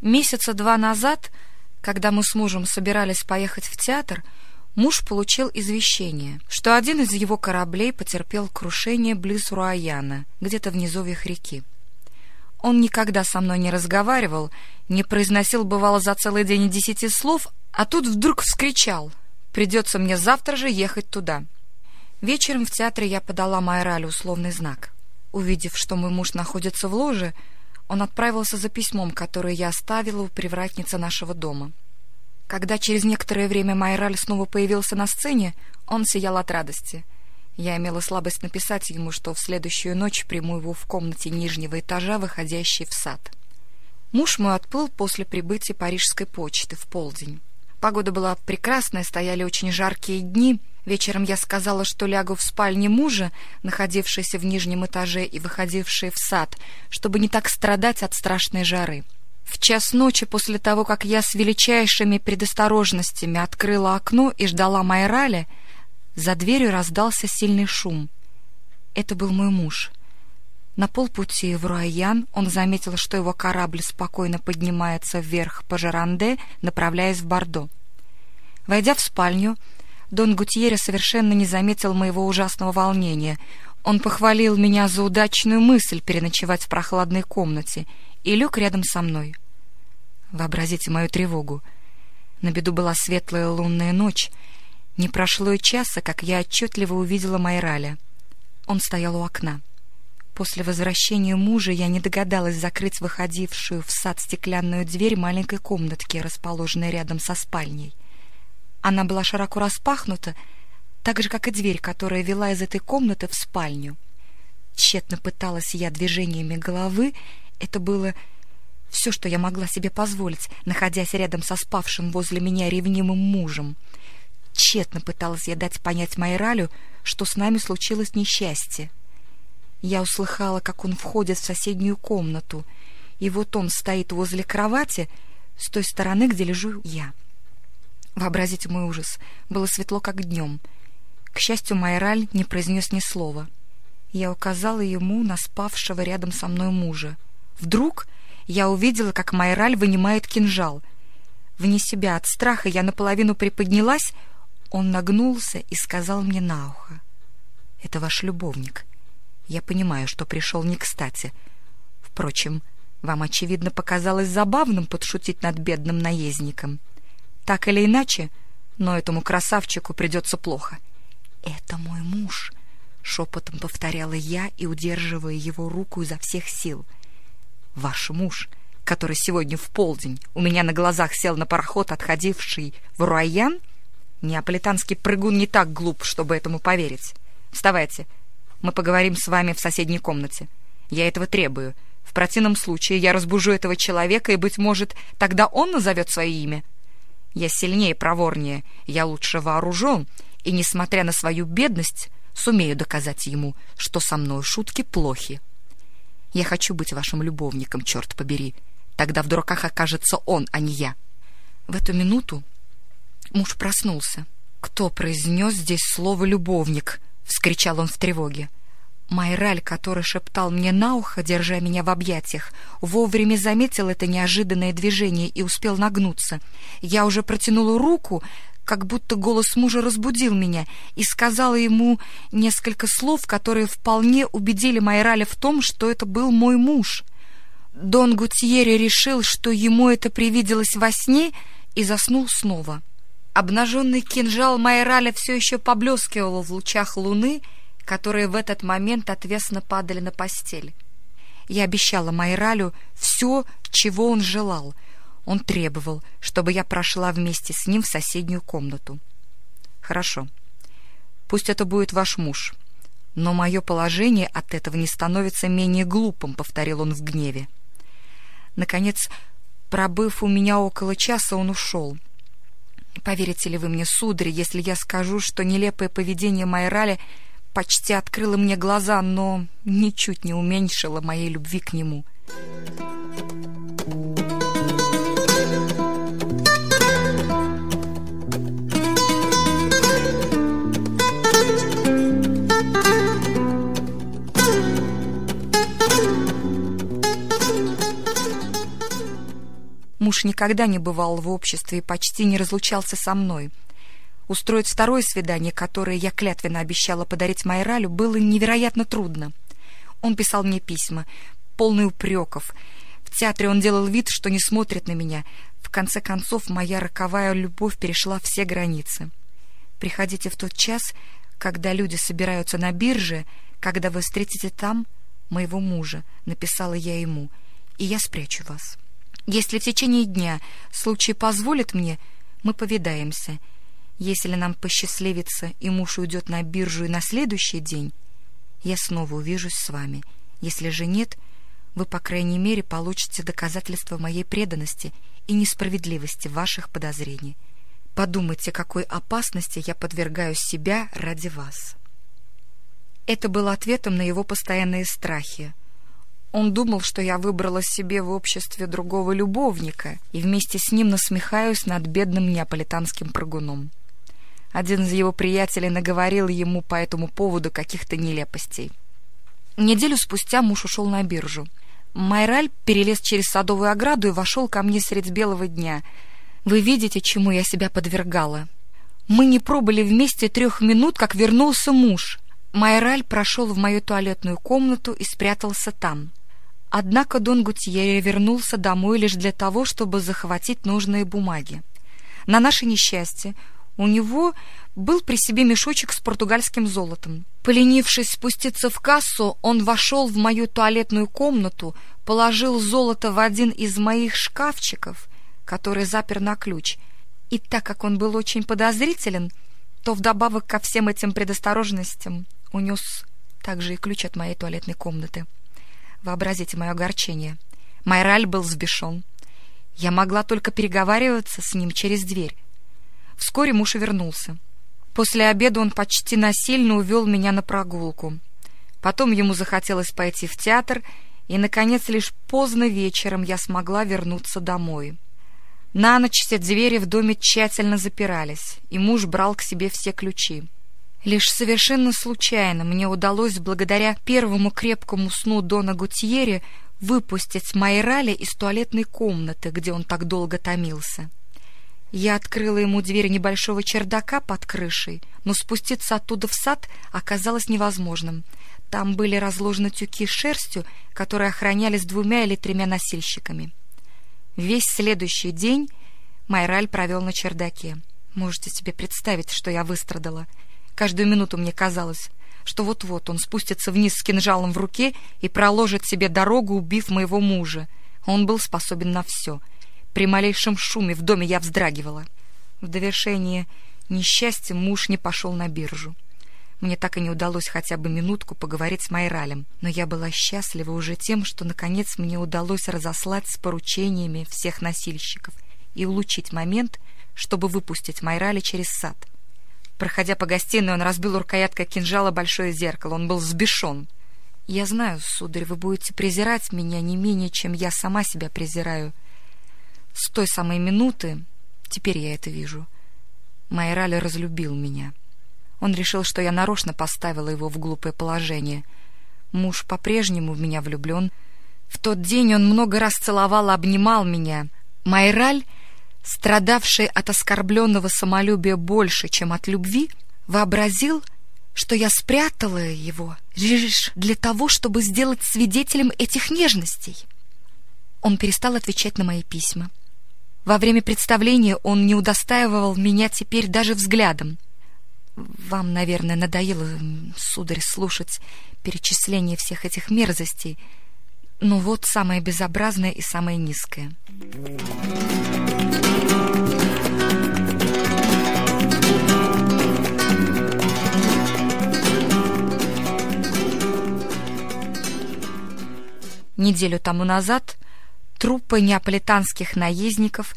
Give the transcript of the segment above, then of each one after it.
Месяца два назад, когда мы с мужем собирались поехать в театр, муж получил извещение, что один из его кораблей потерпел крушение близ Руаяна, где-то в низовьях реки. Он никогда со мной не разговаривал, не произносил, бывало, за целый день десяти слов, а тут вдруг вскричал «Придется мне завтра же ехать туда». Вечером в театре я подала Майрале условный знак. Увидев, что мой муж находится в ложе, он отправился за письмом, которое я оставила у привратницы нашего дома. Когда через некоторое время Майраль снова появился на сцене, он сиял от радости. Я имела слабость написать ему, что в следующую ночь приму его в комнате нижнего этажа, выходящей в сад. Муж мой отплыл после прибытия парижской почты в полдень. Погода была прекрасная, стояли очень жаркие дни. Вечером я сказала, что лягу в спальне мужа, находившейся в нижнем этаже и выходившей в сад, чтобы не так страдать от страшной жары. В час ночи после того, как я с величайшими предосторожностями открыла окно и ждала Майрали, за дверью раздался сильный шум. Это был мой муж. На полпути в Руайян он заметил, что его корабль спокойно поднимается вверх по Жаранде, направляясь в Бордо. Войдя в спальню, Дон Гутьерре совершенно не заметил моего ужасного волнения. Он похвалил меня за удачную мысль переночевать в прохладной комнате и лег рядом со мной. Вообразите мою тревогу. На беду была светлая лунная ночь. Не прошло и часа, как я отчетливо увидела Майраля. Он стоял у окна. После возвращения мужа я не догадалась закрыть выходившую в сад стеклянную дверь маленькой комнатки, расположенной рядом со спальней. Она была широко распахнута, так же, как и дверь, которая вела из этой комнаты в спальню. Тщетно пыталась я движениями головы, это было все, что я могла себе позволить, находясь рядом со спавшим возле меня ревнимым мужем. Тщетно пыталась я дать понять Майралю, что с нами случилось несчастье. Я услыхала, как он входит в соседнюю комнату, и вот он стоит возле кровати с той стороны, где лежу я. Вообразите мой ужас. Было светло, как днем. К счастью, Майраль не произнес ни слова. Я указала ему на спавшего рядом со мной мужа. Вдруг я увидела, как Майраль вынимает кинжал. Вне себя от страха я наполовину приподнялась, он нагнулся и сказал мне на ухо. «Это ваш любовник. Я понимаю, что пришел не кстати. Впрочем, вам, очевидно, показалось забавным подшутить над бедным наездником». Так или иначе, но этому красавчику придется плохо. «Это мой муж», — шепотом повторяла я и удерживая его руку изо всех сил. «Ваш муж, который сегодня в полдень у меня на глазах сел на пароход, отходивший в Руайян? Неаполитанский прыгун не так глуп, чтобы этому поверить. Вставайте, мы поговорим с вами в соседней комнате. Я этого требую. В противном случае я разбужу этого человека, и, быть может, тогда он назовет свое имя». Я сильнее, проворнее, я лучше вооружен, и, несмотря на свою бедность, сумею доказать ему, что со мной шутки плохи. Я хочу быть вашим любовником, черт побери. Тогда в дураках окажется он, а не я. В эту минуту муж проснулся. «Кто произнес здесь слово «любовник»?» — вскричал он в тревоге. Майраль, который шептал мне на ухо, держа меня в объятиях, вовремя заметил это неожиданное движение и успел нагнуться. Я уже протянула руку, как будто голос мужа разбудил меня, и сказала ему несколько слов, которые вполне убедили Майраля в том, что это был мой муж. Дон Гутьерри решил, что ему это привиделось во сне, и заснул снова. Обнаженный кинжал Майраля все еще поблескивал в лучах луны — которые в этот момент отвесно падали на постель. Я обещала Майралю все, чего он желал. Он требовал, чтобы я прошла вместе с ним в соседнюю комнату. «Хорошо. Пусть это будет ваш муж. Но мое положение от этого не становится менее глупым», — повторил он в гневе. Наконец, пробыв у меня около часа, он ушел. Поверите ли вы мне, сударь, если я скажу, что нелепое поведение Майраля — почти открыла мне глаза, но ничуть не уменьшила моей любви к нему. Муж никогда не бывал в обществе и почти не разлучался со мной. Устроить второе свидание, которое я клятвенно обещала подарить Майралю, было невероятно трудно. Он писал мне письма, полные упреков. В театре он делал вид, что не смотрит на меня. В конце концов, моя роковая любовь перешла все границы. Приходите в тот час, когда люди собираются на бирже, когда вы встретите там моего мужа, написала я ему, и я спрячу вас. Если в течение дня случай позволит мне, мы повидаемся. Если нам посчастливится, и муж уйдет на биржу и на следующий день, я снова увижусь с вами. Если же нет, вы, по крайней мере, получите доказательство моей преданности и несправедливости ваших подозрений. Подумайте, какой опасности я подвергаю себя ради вас. Это было ответом на его постоянные страхи. Он думал, что я выбрала себе в обществе другого любовника и вместе с ним насмехаюсь над бедным неаполитанским прыгуном. Один из его приятелей наговорил ему по этому поводу каких-то нелепостей. Неделю спустя муж ушел на биржу. Майраль перелез через садовую ограду и вошел ко мне средь белого дня. Вы видите, чему я себя подвергала. Мы не пробыли вместе трех минут, как вернулся муж. Майраль прошел в мою туалетную комнату и спрятался там. Однако Дон Гутьерре вернулся домой лишь для того, чтобы захватить нужные бумаги. На наше несчастье у него был при себе мешочек с португальским золотом. Поленившись спуститься в кассу, он вошел в мою туалетную комнату, положил золото в один из моих шкафчиков, который запер на ключ, и так как он был очень подозрителен, то вдобавок ко всем этим предосторожностям унес также и ключ от моей туалетной комнаты. Вообразите мое огорчение. Майраль был взбешен. Я могла только переговариваться с ним через дверь. Вскоре муж вернулся. После обеда он почти насильно увел меня на прогулку. Потом ему захотелось пойти в театр, и, наконец, лишь поздно вечером я смогла вернуться домой. На ночь все двери в доме тщательно запирались, и муж брал к себе все ключи. Лишь совершенно случайно мне удалось, благодаря первому крепкому сну Дона Гутьерре, выпустить Майрали из туалетной комнаты, где он так долго томился. Я открыла ему дверь небольшого чердака под крышей, но спуститься оттуда в сад оказалось невозможным. Там были разложены тюки с шерстью, которые охранялись двумя или тремя носильщиками. Весь следующий день Майраль провел на чердаке. Можете себе представить, что я выстрадала — Каждую минуту мне казалось, что вот-вот он спустится вниз с кинжалом в руке и проложит себе дорогу, убив моего мужа. Он был способен на все. При малейшем шуме в доме я вздрагивала. В довершение несчастья муж не пошел на биржу. Мне так и не удалось хотя бы минутку поговорить с Майралем, но я была счастлива уже тем, что наконец мне удалось разослать с поручениями всех носильщиков и улучшить момент, чтобы выпустить Майраля через сад. Проходя по гостиной, он разбил рукояткой кинжала большое зеркало. Он был взбешен. «Я знаю, сударь, вы будете презирать меня не менее, чем я сама себя презираю. С той самой минуты, теперь я это вижу, Майраль разлюбил меня. Он решил, что я нарочно поставила его в глупое положение. Муж по-прежнему в меня влюблен. В тот день он много раз целовал, обнимал меня. Майраль страдавший от оскорбленного самолюбия больше, чем от любви, вообразил, что я спрятала его лишь для того, чтобы сделать свидетелем этих нежностей. Он перестал отвечать на мои письма. Во время представления он не удостаивал меня теперь даже взглядом. Вам, наверное, надоело, сударь, слушать перечисление всех этих мерзостей, но вот самое безобразное и самое низкое. Неделю тому назад труппа неаполитанских наездников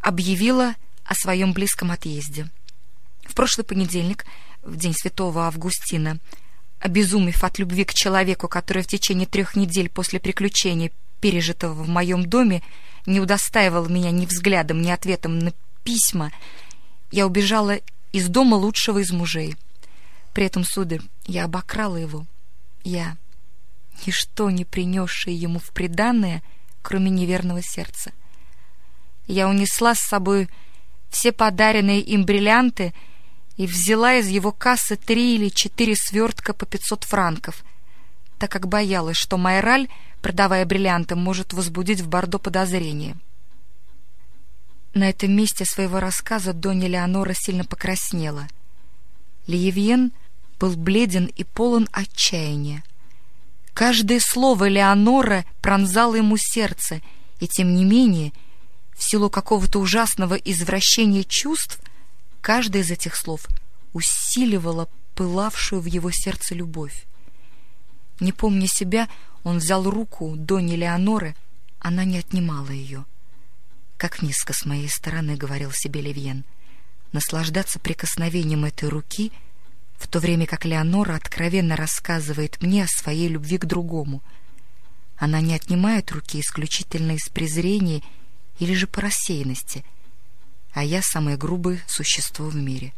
объявила о своем близком отъезде. В прошлый понедельник, в день святого Августина, обезумев от любви к человеку, который в течение трех недель после приключения, пережитого в моем доме, не удостаивал меня ни взглядом, ни ответом на письма, я убежала из дома лучшего из мужей. При этом, сударь, я обокрала его. Я ничто не принесшее ему в приданное, кроме неверного сердца. Я унесла с собой все подаренные им бриллианты и взяла из его кассы три или четыре свертка по пятьсот франков, так как боялась, что Майраль, продавая бриллианты, может возбудить в Бордо подозрение. На этом месте своего рассказа Донья Леонора сильно покраснела. Лиевьен был бледен и полон отчаяния. Каждое слово Леонора пронзало ему сердце, и тем не менее, в силу какого-то ужасного извращения чувств, каждое из этих слов усиливало пылавшую в его сердце любовь. Не помня себя, он взял руку Дони Леоноры, она не отнимала ее. Как низко с моей стороны, — говорил себе Левьен, — наслаждаться прикосновением этой руки — в то время как Леонора откровенно рассказывает мне о своей любви к другому. Она не отнимает руки исключительно из презрения или же по рассеянности, а я самое грубое существо в мире.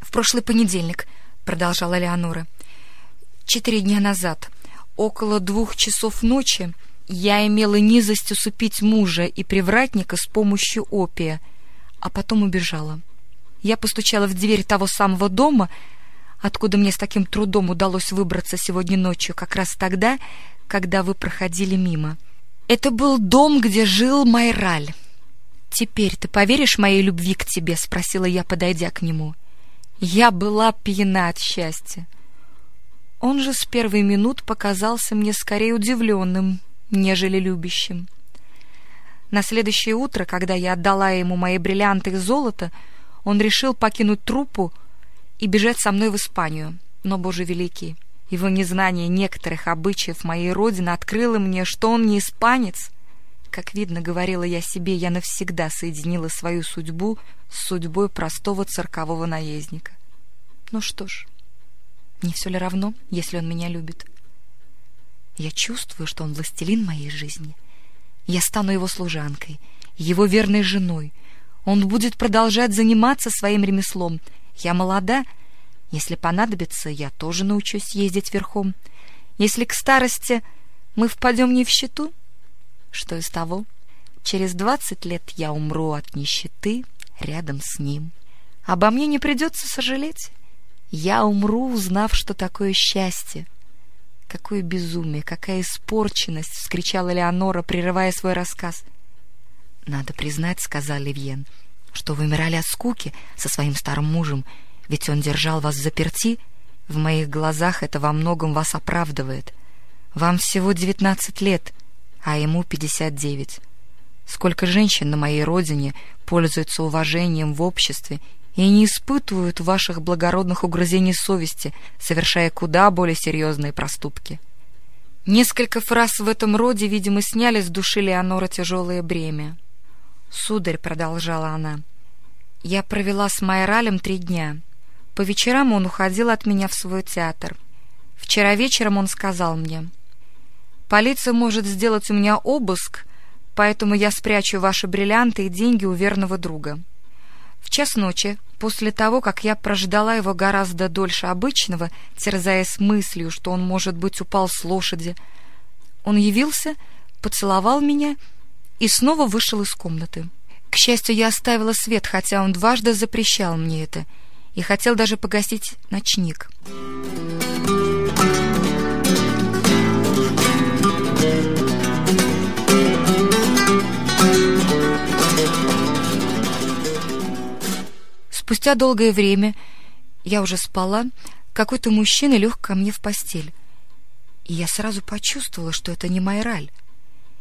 В прошлый понедельник — продолжала Леонора. Четыре дня назад, около двух часов ночи, я имела низость усыпить мужа и привратника с помощью опия, а потом убежала. Я постучала в дверь того самого дома, откуда мне с таким трудом удалось выбраться сегодня ночью, как раз тогда, когда вы проходили мимо. Это был дом, где жил Майраль. «Теперь ты поверишь моей любви к тебе?» — спросила я, подойдя к нему. Я была пьяна от счастья. Он же с первой минут показался мне скорее удивленным, нежели любящим. На следующее утро, когда я отдала ему мои бриллианты и золото, он решил покинуть труппу и бежать со мной в Испанию. Но, Боже великий, его незнание некоторых обычаев моей родины открыло мне, что он не испанец, как видно, говорила я себе, я навсегда соединила свою судьбу с судьбой простого циркового наездника. Ну что ж, не все ли равно, если он меня любит? Я чувствую, что он властелин моей жизни. Я стану его служанкой, его верной женой. Он будет продолжать заниматься своим ремеслом. Я молода. Если понадобится, я тоже научусь ездить верхом. Если к старости мы впадем не в счету, что из того? Через двадцать лет я умру от нищеты рядом с ним. Обо мне не придется сожалеть. Я умру, узнав, что такое счастье. Какое безумие, какая испорченность, вскричала Леонора, прерывая свой рассказ. Надо признать, сказал Левьен, что вы умирали от скуки со своим старым мужем, ведь он держал вас заперти. В моих глазах это во многом вас оправдывает. Вам всего девятнадцать лет — а ему 59. Сколько женщин на моей родине пользуются уважением в обществе и не испытывают ваших благородных угрызений совести, совершая куда более серьезные проступки. Несколько фраз в этом роде, видимо, сняли с души Леонора тяжелое бремя. «Сударь», — продолжала она, — «я провела с Майралем три дня. По вечерам он уходил от меня в свой театр. Вчера вечером он сказал мне — Полиция может сделать у меня обыск, поэтому я спрячу ваши бриллианты и деньги у верного друга. В час ночи, после того, как я прождала его гораздо дольше обычного, терзаясь мыслью, что он, может быть, упал с лошади, он явился, поцеловал меня и снова вышел из комнаты. К счастью, я оставила свет, хотя он дважды запрещал мне это и хотел даже погасить ночник. Спустя долгое время я уже спала, какой-то мужчина лег ко мне в постель. И я сразу почувствовала, что это не Майраль.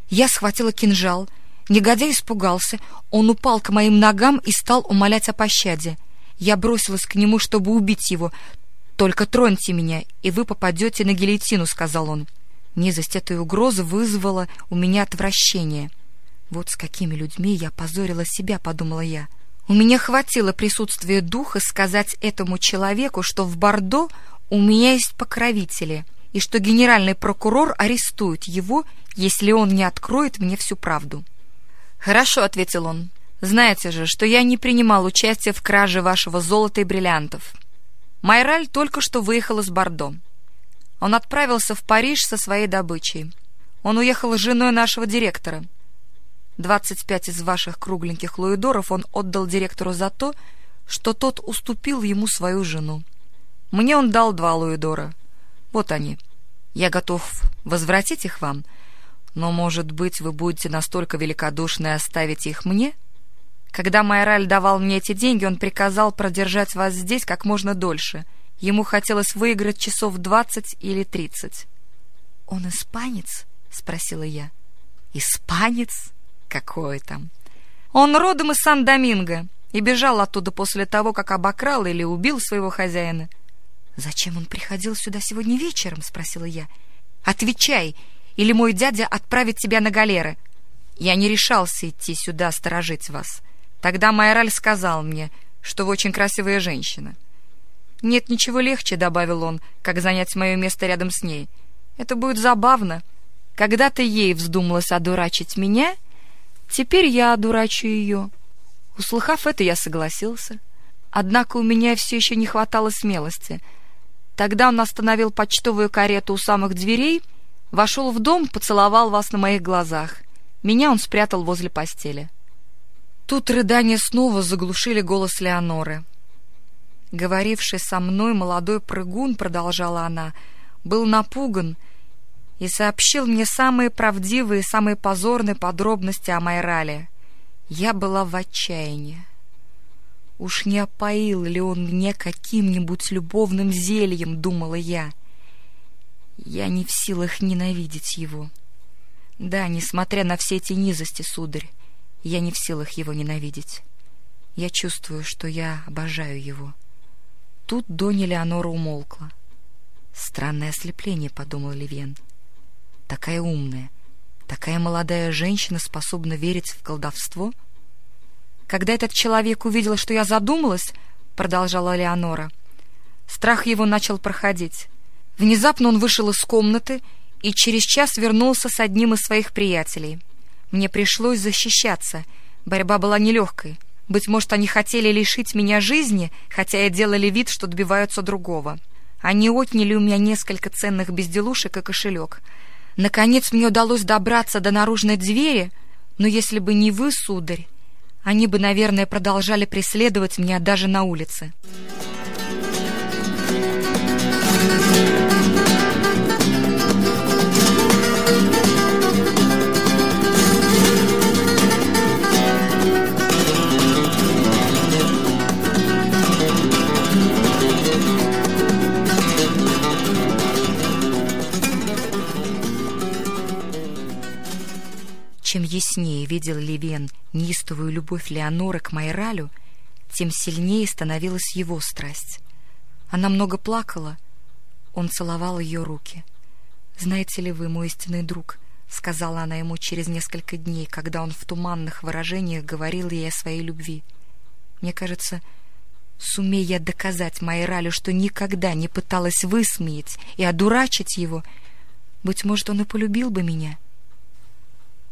Я схватила кинжал, негодяй испугался, он упал к моим ногам и стал умолять о пощаде. Я бросилась к нему, чтобы убить его. «Только троньте меня, и вы попадете на гильотину», — сказал он. Низость этой угрозы вызвала у меня отвращение. «Вот с какими людьми я позорила себя», — подумала я. У меня хватило присутствия духа сказать этому человеку, что в Бордо у меня есть покровители, и что генеральный прокурор арестует его, если он не откроет мне всю правду. «Хорошо», — ответил он, — Знаете же, что я не принимал участия в краже вашего золота и бриллиантов. Майраль только что выехал из Бордо. Он отправился в Париж со своей добычей. Он уехал с женой нашего директора. Двадцать пять из ваших кругленьких луидоров он отдал директору за то, что тот уступил ему свою жену. Мне он дал два луидора. Вот они. Я готов возвратить их вам, но, может быть, вы будете настолько великодушны оставить их мне?» Когда Майраль давал мне эти деньги, он приказал продержать вас здесь как можно дольше. Ему хотелось выиграть часов двадцать или тридцать. «Он испанец?» — спросила я. «Испанец? Какой там?» «Он родом из Сан-Доминго и бежал оттуда после того, как обокрал или убил своего хозяина». «Зачем он приходил сюда сегодня вечером?» — спросила я. «Отвечай, или мой дядя отправит тебя на галеры». «Я не решался идти сюда сторожить вас». Тогда Майраль сказал мне, что вы очень красивая женщина. «Нет ничего легче», — добавил он, — «как занять мое место рядом с ней. Это будет забавно. Когда-то ей вздумалось одурачить меня, теперь я одурачу ее». Услыхав это, я согласился. Однако у меня все еще не хватало смелости. Тогда он остановил почтовую карету у самых дверей, вошел в дом, поцеловал вас на моих глазах. Меня он спрятал возле постели. Тут рыдания снова заглушили голос Леоноры. Говоривший со мной молодой прыгун, продолжала она, был напуган и сообщил мне самые правдивые, самые позорные подробности о Майрале. Я была в отчаянии. Уж не опоил ли он мне каким-нибудь любовным зельем, думала я. Я не в силах ненавидеть его. Да, несмотря на все эти низости, сударь, я не в силах его ненавидеть. Я чувствую, что я обожаю его. Тут Донни Леонора умолкла. «Странное ослепление», — подумал Левен. «Такая умная, такая молодая женщина способна верить в колдовство?» «Когда этот человек увидел, что я задумалась», — продолжала Леонора, — страх его начал проходить. Внезапно он вышел из комнаты и через час вернулся с одним из своих приятелей — мне пришлось защищаться. Борьба была нелегкой. Быть может, они хотели лишить меня жизни, хотя и делали вид, что добиваются другого. Они отняли у меня несколько ценных безделушек и кошелек. Наконец мне удалось добраться до наружной двери, но если бы не вы, сударь, они бы, наверное, продолжали преследовать меня даже на улице. Чем яснее видел Левен неистовую любовь Леоноры к Майралю, тем сильнее становилась его страсть. Она много плакала, он целовал ее руки. «Знаете ли вы, мой истинный друг», — сказала она ему через несколько дней, когда он в туманных выражениях говорил ей о своей любви. «Мне кажется, сумея я доказать Майралю, что никогда не пыталась высмеять и одурачить его, быть может, он и полюбил бы меня».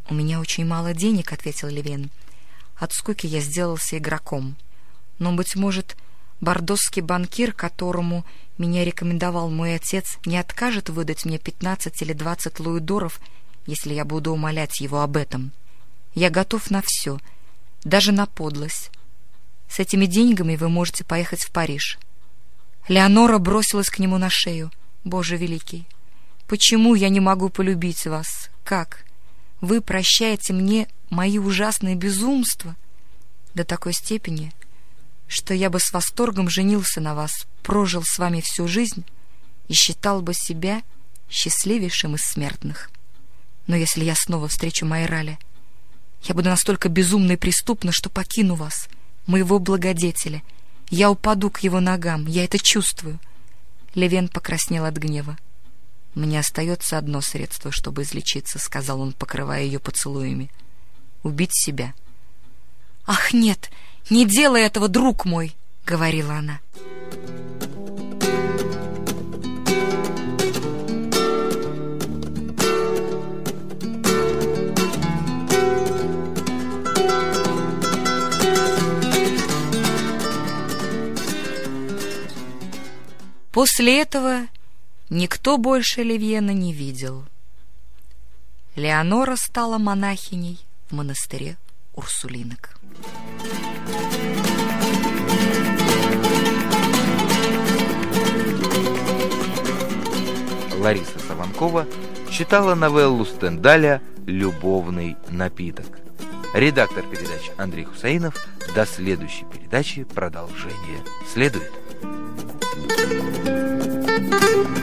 «У меня очень мало денег», — ответил Левин. «От скуки я сделался игроком. Но, быть может, бордосский банкир, которому меня рекомендовал мой отец, не откажет выдать мне пятнадцать или двадцать луидоров, если я буду умолять его об этом. Я готов на все, даже на подлость. С этими деньгами вы можете поехать в Париж». Леонора бросилась к нему на шею. «Боже великий, почему я не могу полюбить вас? Как?» Вы прощаете мне мои ужасные безумства до такой степени, что я бы с восторгом женился на вас, прожил с вами всю жизнь и считал бы себя счастливейшим из смертных. Но если я снова встречу Майрали, я буду настолько безумно и преступна, что покину вас, моего благодетеля. Я упаду к его ногам, я это чувствую. Левен покраснел от гнева. «Мне остается одно средство, чтобы излечиться», — сказал он, покрывая ее поцелуями. «Убить себя». «Ах, нет! Не делай этого, друг мой!» — говорила она. После этого никто больше Левьена не видел. Леонора стала монахиней в монастыре Урсулинок. Лариса Саванкова читала новеллу Стендаля «Любовный напиток». Редактор передач Андрей Хусаинов. До следующей передачи продолжение следует. Thank you.